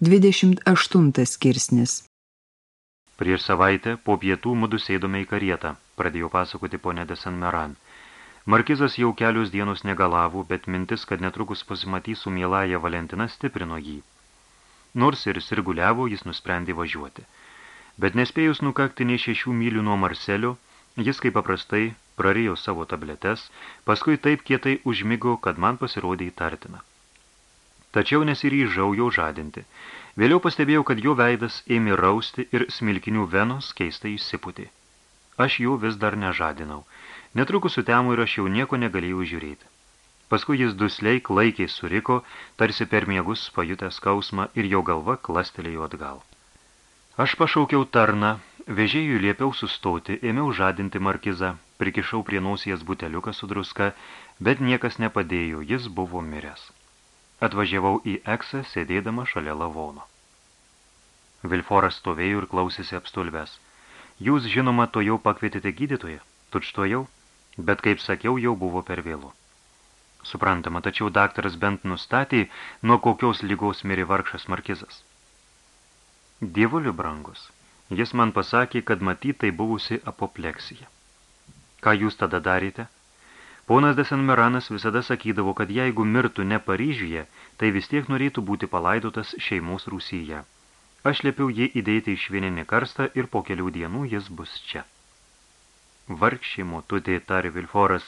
28 skirsnis Prieš savaitę po pietų mudu sėdome į karietą, pradėjo pasakoti ponė de San Meran. Markizas jau kelius dienos negalavo, bet mintis, kad netrukus pasimatys su mieląją Valentina, stiprino jį. Nors ir sirguliavo, jis nusprendė važiuoti. Bet nespėjus nukakti nei šešių mylių nuo Marselio, jis kaip paprastai prarijo savo tabletes, paskui taip kietai užmigo, kad man pasirodė įtartina tačiau nesiryžau jo žadinti. Vėliau pastebėjau, kad jo veidas ėmė rausti ir smilkinių venos keistai išsiputė. Aš jų vis dar nežadinau. Netrukus sutemu ir aš jau nieko negalėjau žiūrėti. Paskui jis dusliai klaikiai suriko, tarsi per miegus pajutęs skausmą ir jo galva klastelėjo atgal. Aš pašaukiau tarną, vežėjui liepiau sustoti, ėmiau žadinti markizą, prikišau prie nausies buteliuką su druska, bet niekas nepadėjo, jis buvo miręs. Atvažiavau į Eksą, sėdėdama šalia lavono. Vilforas stovėjo ir klausėsi apstulbęs. Jūs, žinoma, to jau pakvietėte gydytoje, tučtojau, bet, kaip sakiau, jau buvo per vėlu. Suprantama, tačiau daktaras bent nustatė, nuo kokios lygos mirė vargšas markizas. Dievuliu brangus, jis man pasakė, kad matytai buvusi apopleksija. Ką jūs tada darėte? Ponas Desenmeranas visada sakydavo, kad jeigu mirtų ne Paryžiuje, tai vis tiek norėtų būti palaidotas šeimos Rusyje. Aš liepiau jį įdėti iš vieninį karstą ir po kelių dienų jis bus čia. Vargšė motutė, tarė Vilforas,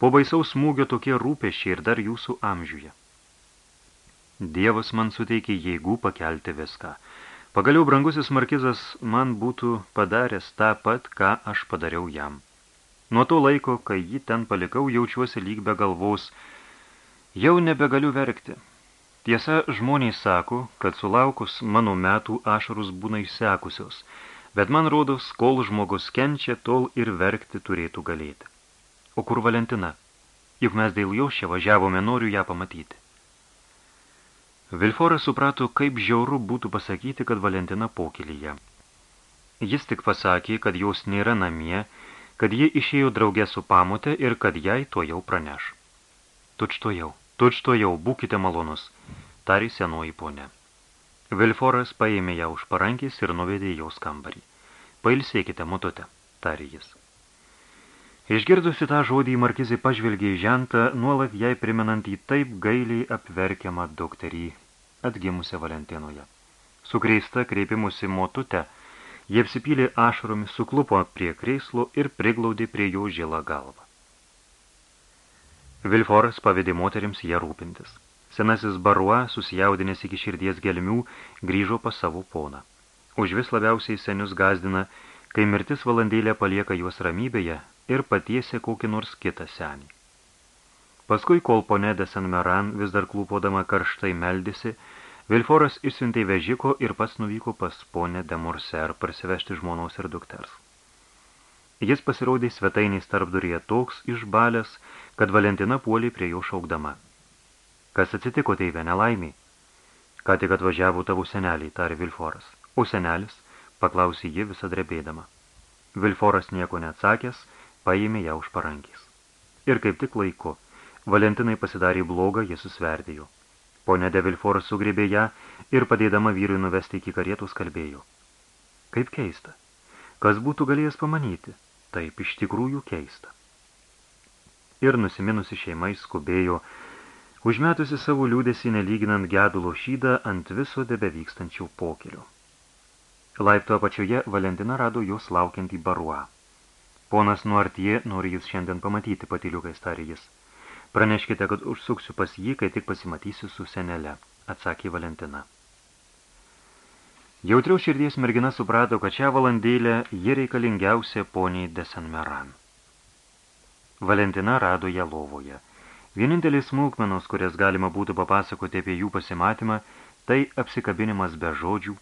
po baisaus smūgio tokie rūpeščiai ir dar jūsų amžiuje. Dievas man suteikė jėgų pakelti viską. Pagaliau brangusis markizas man būtų padaręs tą pat, ką aš padariau jam. Nuo to laiko, kai jį ten palikau, jaučiuosi lyg be galvos. Jau nebegaliu verkti. Tiesa, žmonės sako, kad sulaukus mano metų ašarus būna išsekusios, bet man rodos, kol žmogus kenčia, tol ir verkti turėtų galėti. O kur Valentina? Juk mes dėl jos čia važiavome, noriu ją pamatyti. Vilforas suprato, kaip žiauru būtų pasakyti, kad Valentina pokylyje. Jis tik pasakė, kad jos nėra namie kad ji išėjo draugė su pamutė ir kad jai to jau praneš. Tučto jau, tučto jau, būkite malonus, tari senoji ponė. Vilforas paėmė ją už parankės ir nuvedė jos kambarį. Pailsėkite, mutute, tari jis. Išgirdusi tą žodį, markizai pažvelgė į žentą, nuolat jai primenant į taip gailiai apverkiamą dokterį, atgimusią Valentinoje. Sukreista kreipimusi motute, Jie apsipylė ašaromis, suklupo prie kreislo ir priglaudė prie jo žilą galvą. Vilforas pavedė moterims ją rūpintis. Senasis Barua, susijaudinęs iki širdies gelmių, grįžo pas savo poną. Už vis labiausiai senius gazdina, kai mirtis valandėlę palieka juos ramybėje ir patiesia kokį nors kitą senį. Paskui, kol ponė de San Meran vis dar klūpodama karštai meldėsi, Vilforas išsiuntė vežiko ir pats nuvyko pas ponę de Morser parsivežti žmonos ir dukters. Jis pasirodė svetainiais tarpduryje toks išbalęs, kad Valentina puolė prie jo šaukdama. Kas atsitiko teivė nelaimiai? Ką tik atvažiavo tavo seneliai, tarė Vilforas. O senelis? Paklausė ji visą drebėdama. Vilforas nieko neatsakęs, paėmė ją už parankės. Ir kaip tik laiku, Valentinai pasidarė blogą, jie susverdėjo. Pone de Vilforas sugrėbė ją ir padėdama vyrui nuvesti iki karietos kalbėjo. Kaip keista. Kas būtų galėjęs pamanyti? Taip, iš tikrųjų keista. Ir nusiminusi šeimai skubėjo, užmetusi savo liūdėsi nelyginant gedulo šydą ant viso debevykstančių pokelių. Laipto apačioje Valentina rado jos laukiantį baruą. Ponas Nuartie nori jūs šiandien pamatyti, patiliukais tarė jis. Praneškite, kad užsuksiu pas jį, kai tik pasimatysiu su senele, atsakė Valentina. Jautriau širdies mergina suprato, kad šią valandėlę ji reikalingiausia poniai de San Meran. Valentina rado ją lovoje. Vienintelis smulkmenos, kurias galima būtų papasakoti apie jų pasimatymą, tai apsikabinimas be žodžių,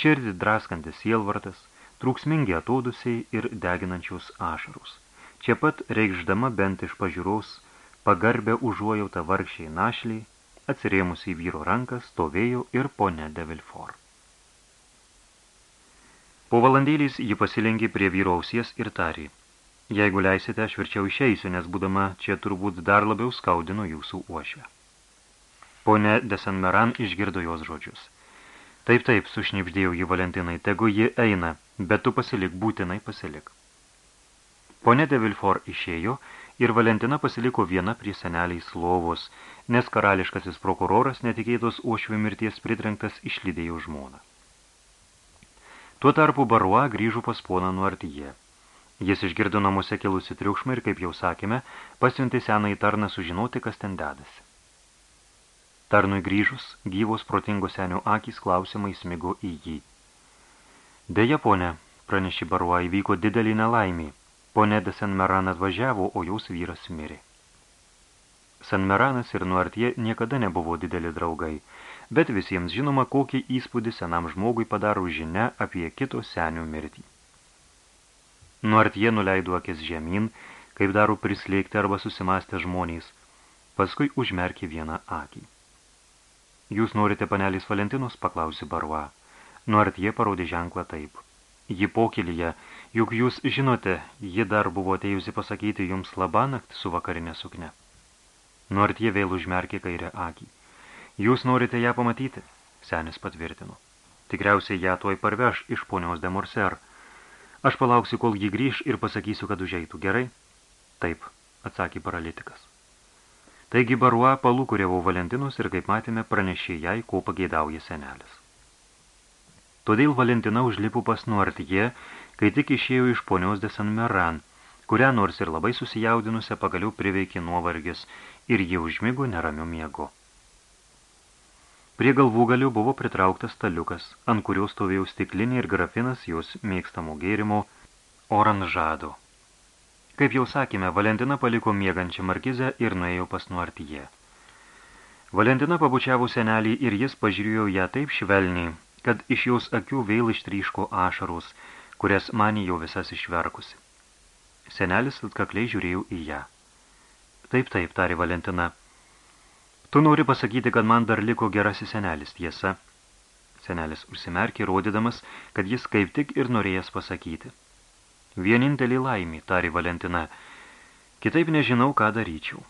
širdį draskantis sielvartas, trūksmingi atodusiai ir deginančios ašarus. Čia pat reikšdama bent iš pažiūros pagarbę užuojautą vargšiai našliai, atsirėmus į vyro ranką, stovėjo ir ponė de Vilfort. Po valandėlės ji pasilenkė prie vyro ausies ir tarė, jeigu leisite, aš verčiau išeisiu, nes būdama čia turbūt dar labiau skaudino jūsų uošvę. Pone de San Meran išgirdo jos žodžius. Taip, taip, sušnipždėjau jį Valentinai, tegu ji eina, bet tu pasilik, būtinai pasilik. Pone de Vilfort išėjo ir Valentina pasiliko viena prie seneliais lovos, nes karališkasis prokuroras netikėtos uošvių mirties pritrenktas išlydėjo žmoną. Tuo tarpu Barua grįžo pas poną Nuartyje. Jis išgirdo namuose kilusi triukšmą ir, kaip jau sakėme, pasiuntė seną į tarną sužinoti, kas ten dedasi. Tarnui grįžus, gyvos protingo senio akys klausimai smigo į jį. Deja, ponė, pranešė Barua, įvyko didelį nelaimį. Ponė de Senmeran atvažiavo, o jos vyras mirė. Senmeranas ir Nuartie niekada nebuvo dideli draugai, bet visiems žinoma, kokį įspūdį senam žmogui padaro žinia apie kito senio mirtį. Nuartie nuleido akis žemyn, kaip daro prislėgti arba susimastę žmonės, paskui užmerkė vieną akį. Jūs norite panelis Valentinus, paklausė Barua. Norit jie parodė ženklą taip. Ji pokylyje, juk jūs žinote, ji dar buvo atėjusi pasakyti jums labanakt su vakarinė sukne. Norit jie vėl užmerkė kairę akį. Jūs norite ją pamatyti? Senis patvirtino. Tikriausiai ją tuoj parveš iš ponios de Morser. Aš palauksiu, kol ji grįž ir pasakysiu, kad užeitų. Gerai? Taip, atsakė paralitikas. Taigi Barua palūkurėvo Valentinus ir, kaip matėme, pranešė jai, ko pageidauja senelis. Todėl Valentina užlipo pas Nuartie, kai tik išėjo iš ponios de San Meran, kurią nors ir labai susijaudinusią pagaliau priveikė nuovargis ir jie užmigo neramiu miegu. Prie galvų galių buvo pritrauktas staliukas, ant kurio stovėjo stiklinė ir grafinas jos mėgstamų gėrimo oranžado. Kaip jau sakėme, Valentina paliko miegančią markizę ir nuėjo pas Nuartyje. Valentina pabučiavo senelį ir jis pažiūrėjo ją taip švelniai, kad iš jos akių vėl ištryško ašarus, kurias manį jau visas išverkusi. Senelis atkakliai žiūrėjo į ją. Taip, taip, tarė Valentina. Tu nori pasakyti, kad man dar liko gerasis senelis, tiesa. Senelis užsimerkė, rodydamas, kad jis kaip tik ir norėjęs pasakyti. Vienintelį laimį, tarė Valentina. Kitaip nežinau, ką daryčiau.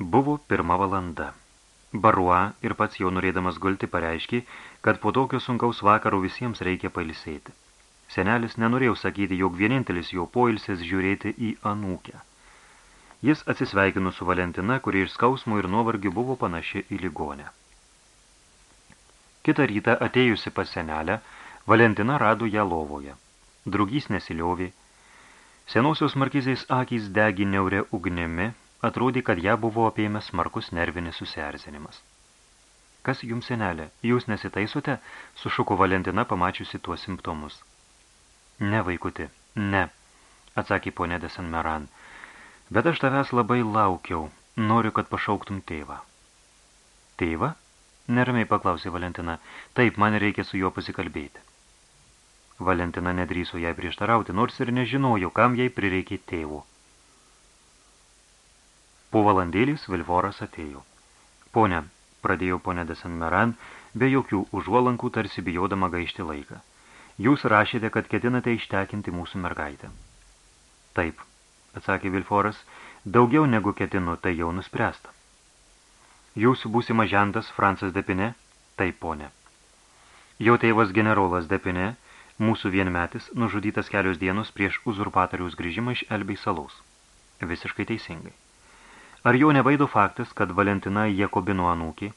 Buvo pirma valanda. Barua ir pats jau norėdamas gulti pareiškė, kad po tokio sunkaus vakaro visiems reikia pailsėti. Senelis nenorėjo sakyti, jog vienintelis jo poilsis žiūrėti į anūkę. Jis atsisveikino su Valentina, kuri iš skausmų ir nuovargių buvo panaši į ligonę. Kitą rytą atėjusi pas senelę, Valentina rado ją lovoje. Drugys nesiliovė. Senosios markizės akys degi neure ugnimi, atrodė, kad ją buvo apėmęs smarkus nervinis susierzinimas. Kas jums, senelė, jūs nesitaisote? sušuko Valentina, pamačiusi tuos simptomus. Ne, vaikuti, ne, atsakė ponė de San Meran. Bet aš tavęs labai laukiau, noriu, kad pašauktum tėvą. Tėvą? Neramiai paklausė Valentina. Taip, man reikia su juo pasikalbėti. Valentina nedrįso jai prieštarauti, nors ir nežinojo, kam jai prireikė tėvų. Po valandėlis Vilvoras atėjo. Pone, pradėjo ponė de San Meran, be jokių užuolankų tarsi bijodama gaišti laiką. Jūs rašėte, kad ketinate ištekinti mūsų mergaitę. Taip, atsakė Vilforas, daugiau negu ketinu, tai jau nuspręsta. Jūsų būsima žentas Francas Depine? Taip, ponė. Jo tėvas generolas Depine Mūsų vienmetis nužudytas kelios dienos prieš uzurpatoriaus grįžimą iš Elbei salos. Visiškai teisingai. Ar jau nebaido faktas, kad Valentina Jakobino anūkė?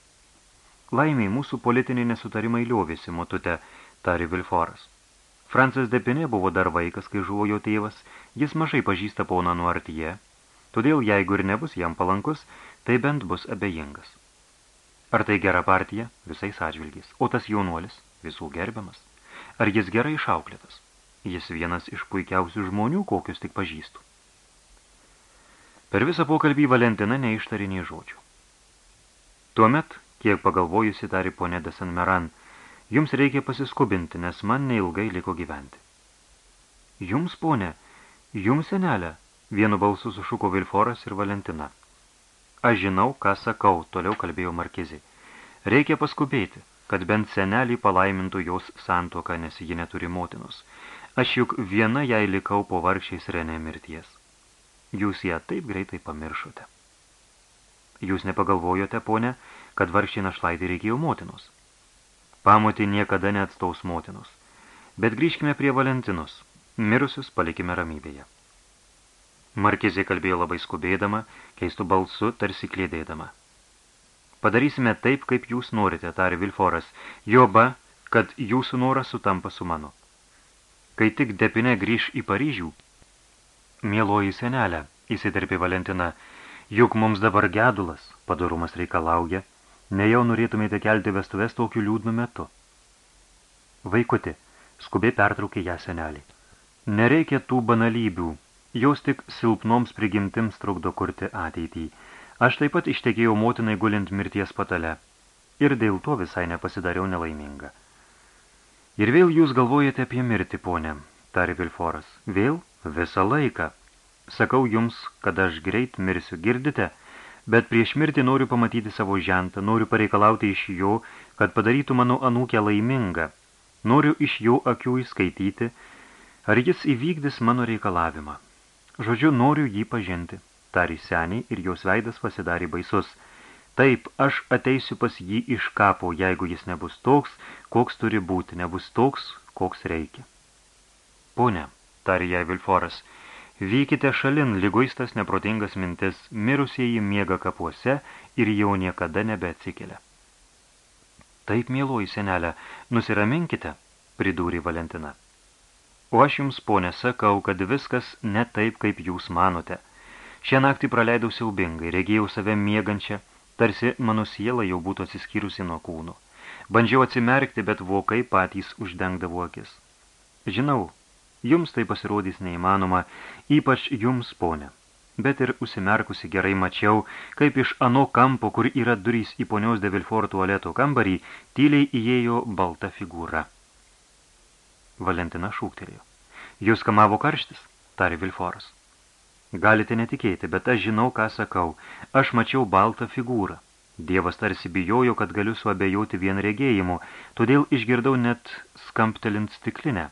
Laimiai mūsų politiniai nesutarimai liovėsi, motute, tari Vilforas. Francas Depinė buvo dar vaikas, kai žuvo jo tėvas, jis mažai pažįsta poną Nuartyje, todėl jeigu ir nebus jam palankus, tai bent bus abejingas. Ar tai gera partija? Visais atžvilgiais. O tas jaunuolis? Visų gerbiamas. Ar jis gerai išauklėtas? Jis vienas iš puikiausių žmonių, kokius tik pažįstu. Per visą pokalbį Valentina neištari nei žodžių. Tuomet, kiek pagalvojusi, tari ponė de San Meran, jums reikia pasiskubinti, nes man neilgai liko gyventi. Jums, ponė, jums, senelė, vienu balsu sušuko Vilforas ir Valentina. Aš žinau, ką sakau, toliau kalbėjo Markizai. Reikia paskubėti kad bent senelį palaimintų jos santuoką, nes ji neturi motinos. Aš juk viena jai likau po vargšiais Renė mirties. Jūs ją taip greitai pamiršote. Jūs nepagalvojote, ponė, kad vargšiai našlaitį reikėjo motinos. Pamotė niekada neatstaus motinos. Bet grįžkime prie Valentinos. Mirusius palikime ramybėje. Markizė kalbėjo labai skubėdama, keistų balsu, tarsi klėdėdama. Padarysime taip, kaip jūs norite, tarė Vilforas, joba, kad jūsų noras sutampa su mano. Kai tik depinė grįž į Paryžių, mieloji senelė, įsiterpė Valentina, juk mums dabar gedulas, padorumas reikalauja, nejau norėtumėte kelti vestuvės tokiu liūdnu metu. Vaikuti, skubiai pertraukė ją senelį. Nereikia tų banalybių, Jos tik silpnoms prigimtims trukdo kurti ateitį. Aš taip pat ištekėjau motinai gulint mirties patale. Ir dėl to visai nepasidariau nelaiminga. Ir vėl jūs galvojate apie mirtį, ponė, tarė Vilforas. Vėl? Visą laiką. Sakau jums, kad aš greit mirsiu, girdite? Bet prieš mirtį noriu pamatyti savo žentą, noriu pareikalauti iš jo, kad padarytų mano anūkę laimingą. Noriu iš jo akių įskaityti, ar jis įvykdys mano reikalavimą. Žodžiu, noriu jį pažinti, tarė seniai ir jos veidas pasidarė baisus. Taip, aš ateisiu pas jį iš kapo, jeigu jis nebus toks, koks turi būti, nebus toks, koks reikia. Pone, tarė jai Vilforas, vykite šalin, lyguistas neprotingas mintis, mirusieji miega kapuose ir jau niekada nebeatsikelia. Taip, mieloji senelė, nusiraminkite, pridūrė Valentina. O aš jums, ponė, sakau, kad viskas ne taip, kaip jūs manote. Šią naktį praleidau siaubingai, regėjau save miegančią, tarsi mano siela jau būtų atsiskyrusi nuo kūno. Bandžiau atsimerkti, bet vokai patys uždengdavo akis. Žinau, jums tai pasirodys neįmanoma, ypač jums, ponė. Bet ir užsimerkusi gerai mačiau, kaip iš ano kampo, kur yra durys į ponios de Vilfort tualeto kambarį, tyliai įėjo balta figūra. Valentina šūktelėjo. Jūs kamavo karštis, tarė Vilforas. Galite netikėti, bet aš žinau, ką sakau. Aš mačiau baltą figūrą. Dievas tarsi bijojo, kad galiu suabejoti vien regėjimu, todėl išgirdau net skamptelint stiklinę.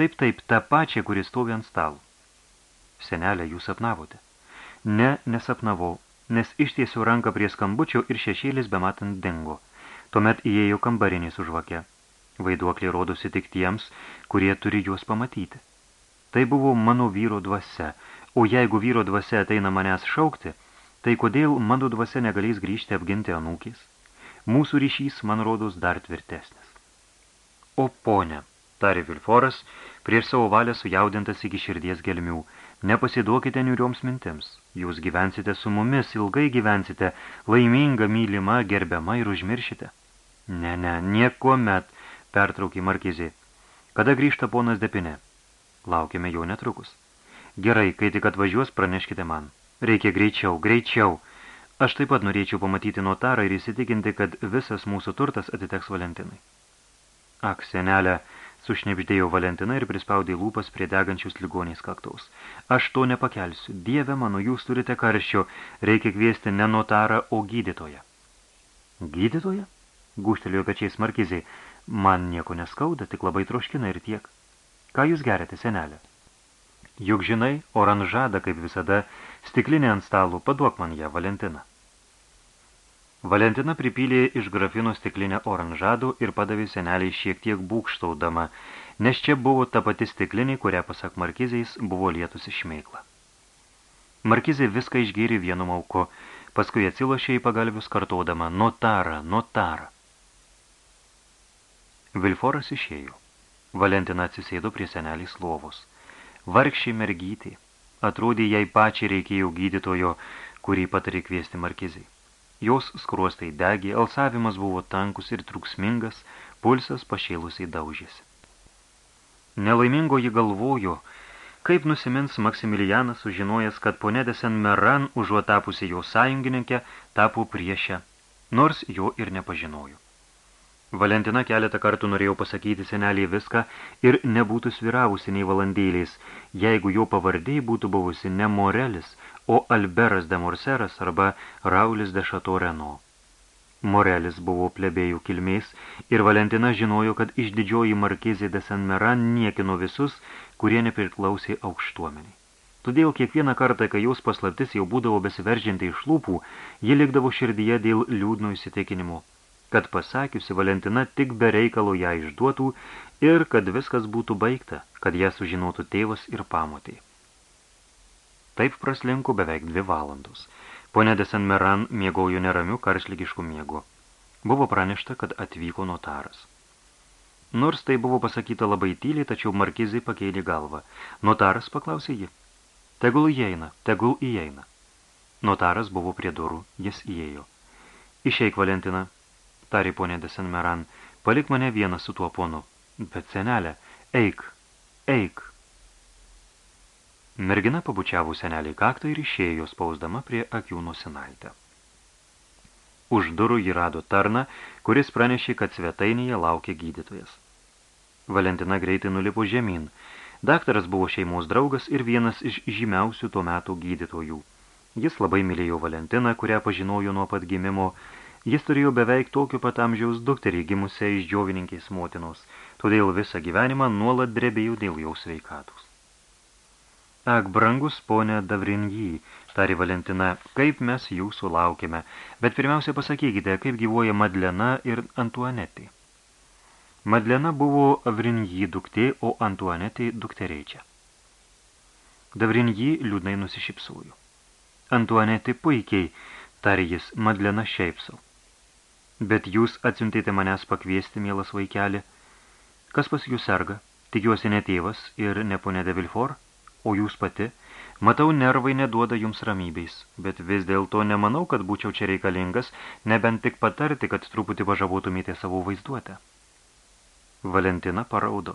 Taip, taip, tą pačią, kuris stovi ant stalų. Senelė, jūs sapnavote. Ne, nesapnavau, nes ištiesiu ranką prie skambučio ir šešėlis bematant dingo. Tuomet įėjo kambarinis užvakė. Vaiduokliai rodosi tik tiems, kurie turi juos pamatyti. Tai buvo mano vyro dvasia, o jeigu vyro dvasia ateina manęs šaukti, tai kodėl mano dvasia negalės grįžti apginti anūkės? Mūsų ryšys, man rodos, dar tvirtesnis. O ponė, tarė Vilforas, prieš savo valią sujaudintas iki širdies gelmių, nepasiduokite niurioms mintims. Jūs gyvensite su mumis, ilgai gyvensite, laiminga, mylima, gerbiama ir užmiršite. Ne, ne, nieko met, pertraukė Markizė. Kada grįžta ponas Depinė? Laukiame jau netrukus. Gerai, kai tik atvažiuos, praneškite man. Reikia greičiau, greičiau. Aš taip pat norėčiau pamatyti notarą ir įsitikinti, kad visas mūsų turtas atiteks Valentinai. Ak, senelė, sušnebždėjo Valentina ir prispaudė lūpas prie degančius ligoniais kaktaus. Aš to nepakelsiu. Dieve mano, jūs turite karščio. Reikia kviesti ne notarą, o gydytoją. Gydytoją? Gūštelėjo pečiais markizai. Man nieko neskauda, tik labai troškina ir tiek. Ką jūs geriate, senelė? Juk žinai, oranžada, kaip visada, stiklinė ant stalų, paduok man ją, Valentina. Valentina pripylė iš grafino stiklinę oranžadų ir padavė seneliai šiek tiek būkštaudama, nes čia buvo ta pati stiklinė, kurią, pasak markizais, buvo lietusi šmeikla. Markizai viską išgėrė vienu mauku, paskui atsilošė į pagalvius kartodama, notarą, notarą. Vilforas išėjo. Valentina atsisėdo prie senelės lovos. Vargšiai mergytė. Atrodė, jai pačiai reikėjo gydytojo, kurį patarė kviesti markizai. Jos skruostai degė, alsavimas buvo tankus ir truksmingas, pulsas pašėlusiai daužėsi. Nelaimingoji galvojo, kaip nusimins Maksimilianas sužinojęs, kad ponė de Meran, užuot tapusi jo sąjungininkė, tapo priešę, nors jo ir nepažinojo. Valentina keletą kartų norėjo pasakyti seneliai viską ir nebūtų sviravusi nei valandėliais, jeigu jo pavardėjai būtų buvusi ne Morelis, o Alberas de Morseras arba Raulis de Chateau Renault. Morelis buvo plebėjų kilmės ir Valentina žinojo, kad iš didžioji markizė de San Meran niekino visus, kurie nepriklausė aukštuomeniai. Todėl kiekvieną kartą, kai jos paslaptis jau būdavo besiveržinti iš lūpų, ji likdavo širdyje dėl liūdno įsitikinimo. kad pasakiusi Valentina tik be reikalo ją išduotų ir kad viskas būtų baigta, kad ją sužinotų tėvas ir pamotė. Taip praslinko beveik dvi valandos. Pone de San Meran miegojo neramiu karšlygišku miegu. Buvo pranešta, kad atvyko notaras. Nors tai buvo pasakyta labai tyliai, tačiau markizai pakėlė galvą. Notaras paklausė jį. Tegul įeina, tegul įeina. Notaras buvo prie durų, jis įėjo. Išeik, Valentina, tarė ponė de Senmeran, palik mane vieną su tuo ponu. Bet senelė, eik, eik. Mergina pabučiavo senelį kaktą ir išėjo, spausdama prie akių nusinaitę. Už durų jį rado tarną, kuris pranešė, kad svetainėje laukia gydytojas. Valentina greitai nulipo žemyn. Daktaras buvo šeimos draugas ir vienas iš žymiausių tuo metų gydytojų. Jis labai mylėjo Valentiną, kurią pažinojo nuo pat gimimo. Jis turėjo beveik tokio pat amžiaus dukterį gimusią iš džiovininkės motinos, todėl visą gyvenimą nuolat drebėjo dėl jau sveikatos. Ak, brangus ponė Davrinjį, tarė Valentina, kaip mes jūsų laukime, bet pirmiausia pasakykite, kaip gyvoja Madlena ir Antuanetė. Madlena buvo Avrinjį duktė, o Antuanetė dukterėčia. Davrinjį liūdnai nusišypsojo. Antuanetė puikiai, tarė jis, Madlena šiaipsau. Bet jūs atsiuntėte manęs pakviesti, mielas vaikeli. Kas pas jūs serga? Tikiuosi ne tėvas ir ne ponė de Vilfort, o jūs pati – Matau, nervai neduoda jums ramybės, bet vis dėlto nemanau, kad būčiau čia reikalingas, nebent tik patarti, kad truputį pažabotumėte savo vaizduotę. Valentina paraudo.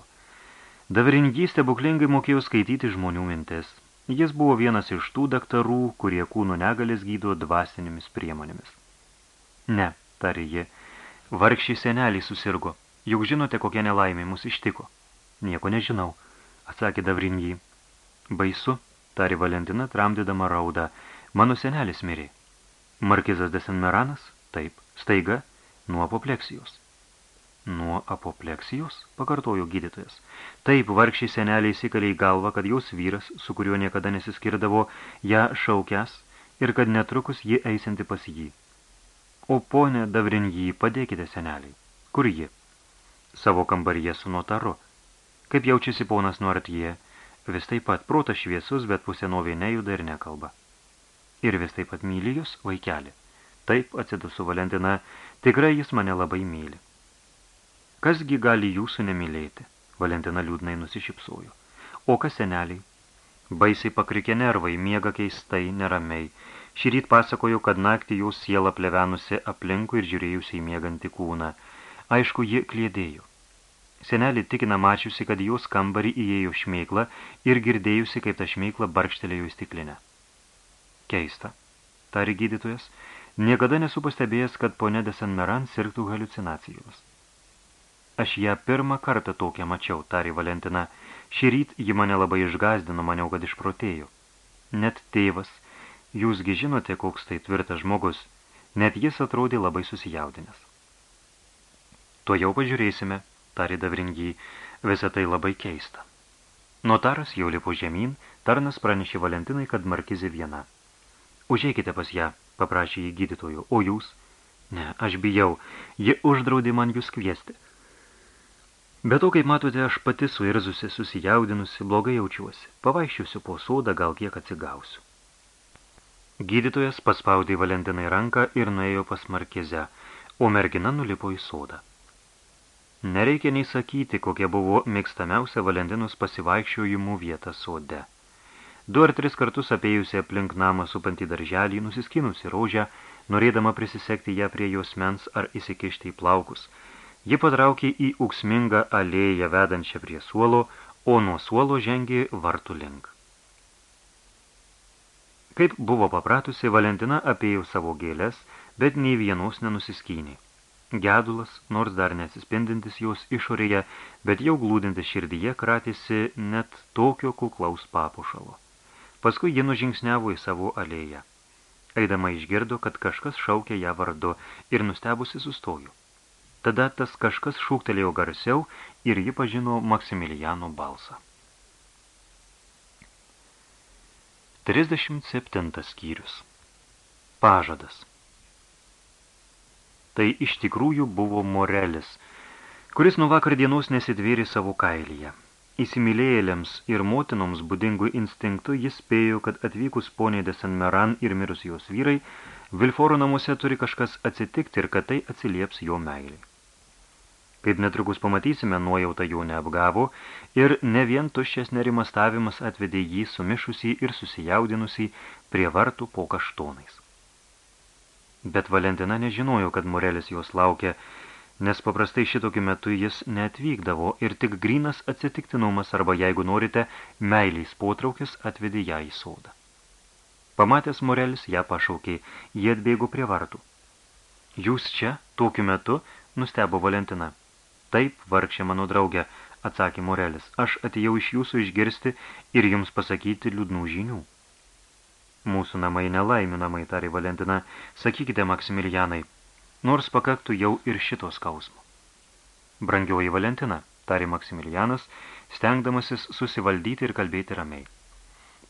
Davringys stebuklingai mokėjo skaityti žmonių mintis. Jis buvo vienas iš tų daktarų, kurie kūno negalės gydo dvasinėmis priemonėmis. Ne, tarė ji, vargšį senelį susirgo. Juk žinote, kokia nelaimė mus ištiko. Nieko nežinau, atsakė Davrinjį. Baisu, tarė Valentina, tramdydama raudą. Mano senelis mirė. Markizas de Senmeranas? Taip. Staiga? Nuo apopleksijos. Nuo apopleksijos? Pakartojo gydytojas. Taip, vargšiai seneliai įsikalė į galvą, kad jos vyras, su kuriuo niekada nesiskirdavo, ją šaukęs ir kad netrukus ji eisinti pas jį. O ponė Davrinjį, padėkite seneliai. Kur ji? Savo kambaryje su notaru. Kaip jaučiasi ponas Nuartie? Vis taip pat protas šviesus, bet pusė novė nejuda ir nekalba. Ir vis taip pat myli jūs, vaikelį. Taip, atsidusu Valentina, tikrai jis mane labai myli. Kasgi gali jūsų nemylėti? Valentina liūdnai nusišypsojo. O kas seneliai? Baisiai pakrikė nervai, miega keistai, neramiai. Šį ryt pasakojo, kad naktį jos siela plevenusi aplinkui ir žiūrėjusi į miegantį kūną. Aišku, ji klėdėjo. Senelį tikina mačiusi, kad jos kambarį įėjo šmeiklą ir girdėjusi, kaip ta šmeikla barkštelėjo į stiklinę. Keista, tari gydytojas, niekada nesu pastebėjęs, kad ponė de San Meran sirgtų halucinacijomis. Aš ją pirmą kartą tokią mačiau, tari Valentina. Šį ryt ji mane labai išgazdino, maniau, kad išprotėjo. Net tėvas, jūsgi žinote, koks tai tvirtas žmogus, net jis atrodė labai susijaudinęs. To jau pažiūrėsime, tarė Davringy, visą tai labai keista. Notaras jau lipo žemyn, tarnas pranešė Valentinai, kad markizė viena. Užeikite pas ją, paprašė jį gydytojų, o jūs? Ne, aš bijau, ji uždraudė man jūs kviesti. Bet to, kaip matote, aš pati suirzusi, susijaudinusi, blogai jaučiuosi. Pavaiščiusiu po sodą, gal kiek atsigausiu. Gydytojas paspaudė Valentinai ranką ir nuėjo pas markizę, o mergina nulipo į sodą. Nereikia nei sakyti, kokia buvo mėgstamiausia Valentinos pasivaikščiojimų vieta sode. Du ar tris kartus apėjusi aplink namą supantį darželį, nusiskinusi rožę, norėdama prisisekti ją prie jos mens ar įsikišti į plaukus. Ji patraukė į ūksmingą alėją vedančią prie suolo, o nuo suolo žengė vartų link. Kaip buvo papratusi, Valentina apėjo savo gėlės, bet nei vienos nenusiskynė. Gedulas, nors dar nesispindintis jos išorėje, bet jau glūdintis širdyje, kratėsi net tokio kuklaus papušalo. Paskui ji nužingsniavo į savo alėją. Eidama išgirdo, kad kažkas šaukė ją vardu ir nustebusi sustojo. Tada tas kažkas šūktelėjo garsiau ir ji pažino Maksimiliano balsą. 37 skyrius Pažadas Tai iš tikrųjų buvo Morelis, kuris nuo vakar dienos nesidvėrė savo kailyje. Įsimylėjėliams ir motinoms būdingų instinktų jis spėjo, kad atvykus poniai de San Meran ir mirus jos vyrai, Vilforo namuose turi kažkas atsitikti ir kad tai atsilieps jo meiliai. Kaip netrukus pamatysime, nuojauta jo neapgavo ir ne vien tuščias nerimastavimas atvedė jį sumišusį ir susijaudinusį prie vartų po kaštonais. Bet Valentina nežinojo, kad Morelis jos laukia nes paprastai šitokiu metu jis neatvykdavo ir tik grinas atsitiktinumas arba, jeigu norite, meiliais potraukis atvedė ją į sodą. Pamatęs Morelis ją pašaukė, jie atbėgo prie vartų. Jūs čia, tokiu metu, nustebo Valentina. Taip, vargšė mano draugė, atsakė Morelis, aš atėjau iš jūsų išgirsti ir jums pasakyti liūdnų žinių. Mūsų namai nelaimių namai, tarė Valentina, sakykite, Maksimilianai, nors pakaktų jau ir šito skausmo. Brangioji Valentina, tarė Maksimilianas, stengdamasis susivaldyti ir kalbėti ramiai.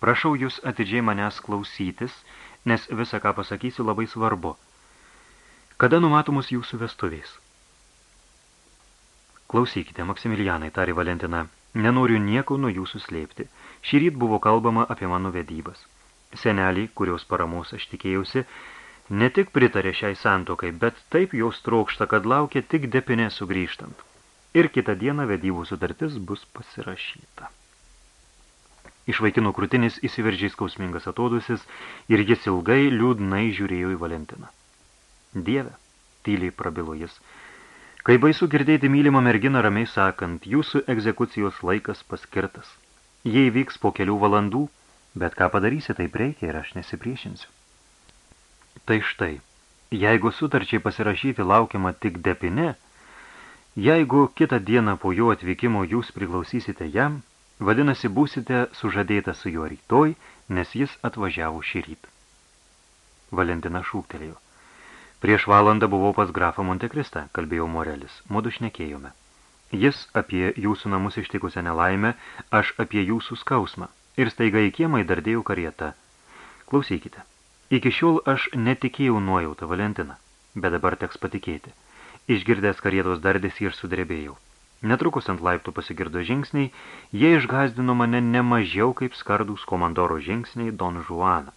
Prašau jūs atidžiai manęs klausytis, nes visą, ką pasakysiu, labai svarbu. Kada numatomus jūsų vestuvės? Klausykite, Maksimilianai, tarė Valentina, nenoriu nieko nuo jūsų slėpti. Šį ryt buvo kalbama apie mano vedybas. Senelį, kurios paramos aš tikėjausi, ne tik pritarė šiai santokai, bet taip jos trokšta, kad laukia tik depinė sugrįžtant. Ir kitą dieną vedybų sutartis bus pasirašyta. Iš vaikino krūtinis įsiveržiai skausmingas atodusis ir jis ilgai liūdnai žiūrėjo į Valentiną. Dieve, tyliai prabilo jis, kai baisu girdėti mylimą merginą ramiai sakant, jūsų egzekucijos laikas paskirtas. Jei vyks po kelių valandų, bet ką padarysi, taip reikia ir aš nesipriešinsiu. Tai štai, jeigu sutarčiai pasirašyti laukiama tik depine, jeigu kitą dieną po jo atvykimo jūs priklausysite jam, vadinasi būsite sužadėta su juo rytoj, nes jis atvažiavo šį rytą. Valentina šūktelėjo. Prieš valandą buvau pas grafą Montekristą, kalbėjo Morelis, modu šnekėjome. Jis apie jūsų namus ištikusią nelaimę, aš apie jūsų skausmą. Ir staiga į kiemą įdardėjau karietą. Klausykite. Iki šiol aš netikėjau nuojautą Valentiną, bet dabar teks patikėti. Išgirdęs karietos dardėsi ir sudrebėjau. Netrukus ant laiptų pasigirdo žingsniai, jie išgazdino mane ne mažiau kaip skardus komandoro žingsniai Don Juaną.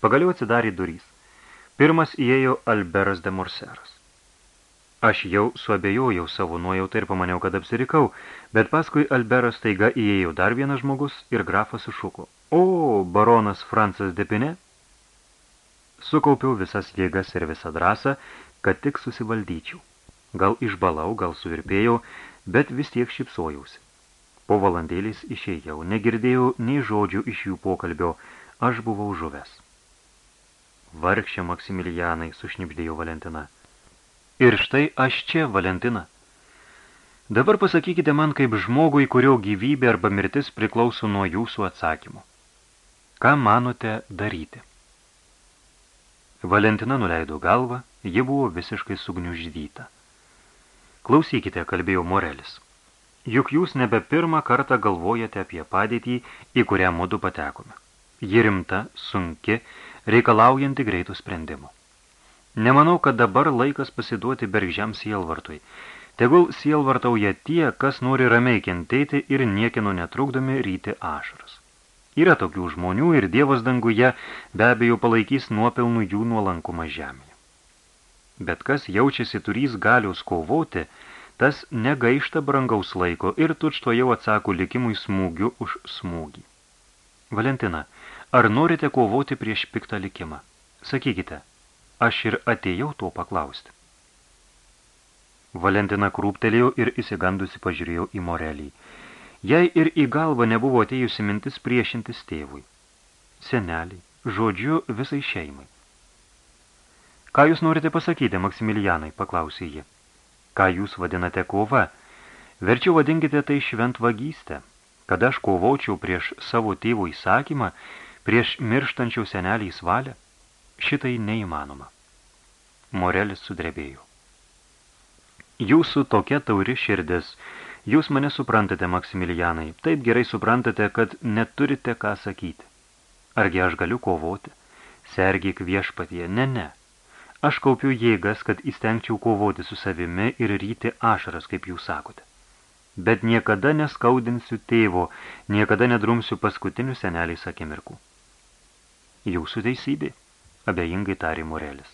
Pagaliau atsidarė durys. Pirmas įėjo Alberas de Morseras. Aš jau suabejojau savo nuojautą ir pamaniau, kad apsirikau, bet paskui Alberas taiga įėjo dar vienas žmogus ir grafas sušuko. O, baronas Francas Depine? Sukaupiau visas jėgas ir visą drąsą, kad tik susivaldyčiau. Gal išbalau, gal suvirpėjau, bet vis tiek šipsojausi. Po valandėlis išėjau, negirdėjau nei žodžių iš jų pokalbio, aš buvau žuvęs. Vargšė Maksimilianai, sušnipždėjo Valentina. Ir štai aš čia, Valentina. Dabar pasakykite man kaip žmogui, kurio gyvybė arba mirtis priklauso nuo jūsų atsakymų. Ką manote daryti? Valentina nuleido galvą, ji buvo visiškai sugniuždyta. Klausykite, kalbėjo Morelis. Juk jūs nebe pirmą kartą galvojate apie padėtį, į kurią mudu patekome. Ji rimta, sunki, reikalaujanti greitų sprendimų. Nemanau, kad dabar laikas pasiduoti bergžiam sielvartui. Tegul sielvartauja tie, kas nori ramiai kentėti ir niekino netrukdomi ryti ašaras. Yra tokių žmonių ir Dievas danguje be abejo palaikys nuopelnų jų nuolankumą žemėje. Bet kas jaučiasi turys galios kovoti, tas negaišta brangaus laiko ir tučto jau atsako likimui smūgiu už smūgį. Valentina, ar norite kovoti prieš piktą likimą? Sakykite, aš ir atėjau to paklausti. Valentina krūptelėjo ir įsigandusi pažiūrėjo į Morelį. Jei ir į galvą nebuvo atėjusi mintis priešintis tėvui. Seneliai, žodžiu visai šeimai. Ką jūs norite pasakyti, Maksimilianai, paklausė ji. Ką jūs vadinate kova? Verčiau vadinkite tai šventvagystę, kad aš kovočiau prieš savo tėvo įsakymą, prieš mirštančiau senelį svalę. Šitai neįmanoma. Morelis sudrebėjo. Jūsų tokia tauri širdis – Jūs mane suprantate, Maksimilianai, taip gerai suprantate, kad neturite ką sakyti. Argi aš galiu kovoti? Sergyk viešpatie, ne, ne. Aš kaupiu jėgas, kad įstengčiau kovoti su savimi ir ryti ašaras, kaip jūs sakote. Bet niekada neskaudinsiu tėvo, niekada nedrumsiu paskutinių seneliais akimirkų. Jūsų teisybė, abejingai tarė Morelis.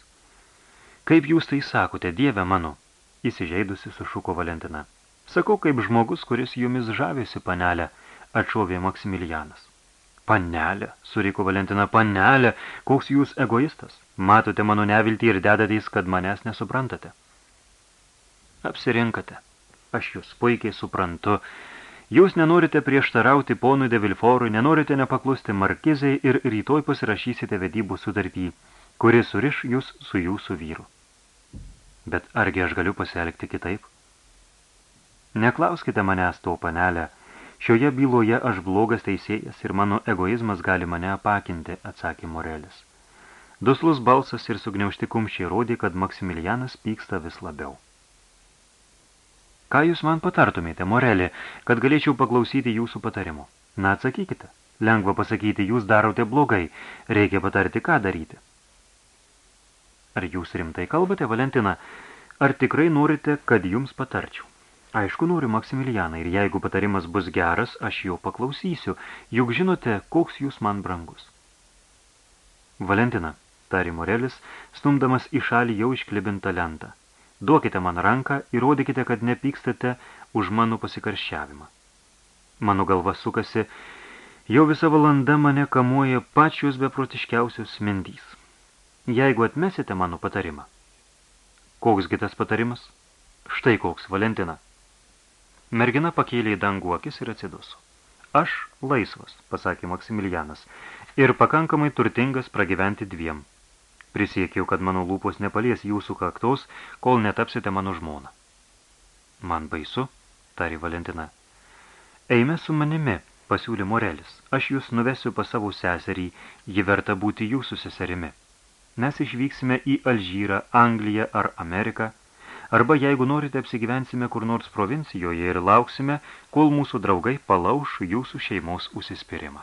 Kaip jūs tai sakote, dieve mano, įsižeidusi sušuko Valentina. Sakau, kaip žmogus, kuris jumis žavėsi panelę, atšovė Maksimilianas. Panelė, suriko Valentina, panelė, koks jūs egoistas. Matote mano neviltį ir dedatės, kad manęs nesuprantate. Apsirinkate. Aš jūs puikiai suprantu. Jūs nenorite prieštarauti ponui de Vilforui, nenorite nepaklusti markizai ir rytoj pasirašysite vedybų sutartį, kuris suriš jūs su jūsų vyru. Bet argi aš galiu pasielgti kitaip? Neklauskite manęs to, panelė, Šioje byloje aš blogas teisėjas ir mano egoizmas gali mane apakinti, atsakė Morelis. Duslus balsas ir sugniaušti kumščiai rodė, kad Maksimilianas pyksta vis labiau. Ką jūs man patartumėte, Morelė, kad galėčiau paklausyti jūsų patarimo? Na, atsakykite. Lengva pasakyti, jūs darote blogai. Reikia patarti, ką daryti. Ar jūs rimtai kalbate, Valentina? Ar tikrai norite, kad jums patarčiau? Aišku, noriu Maksimilianą ir jeigu patarimas bus geras, aš jo paklausysiu, juk žinote, koks jūs man brangus. Valentina, tari Morelis, stumdamas į šalį jau išklibintą lentą. Duokite man ranką ir rodykite, kad nepykstate už mano pasikarščiavimą. Mano galva sukasi, jau visa valanda mane kamuoja pačios beprotiškiausios mintys. Jeigu atmesite mano patarimą. Koksgi tas patarimas? Štai koks, Valentina. Mergina pakėlė į dangų akis ir atsiduso. Aš laisvas, pasakė Maksimilianas, ir pakankamai turtingas pragyventi dviem. Prisiekiau, kad mano lūpos nepalies jūsų kaktos, kol netapsite mano žmona. Man baisu, tari Valentina. Eime su manimi, pasiūlė Morelis. Aš jūs nuvesiu pas savo seserį, ji verta būti jūsų seserimi. Mes išvyksime į Alžyrą, Angliją ar Ameriką, Arba jeigu norite apsigyvensime kur nors provincijoje ir lauksime, kol mūsų draugai palauš jūsų šeimos užsispyrimą.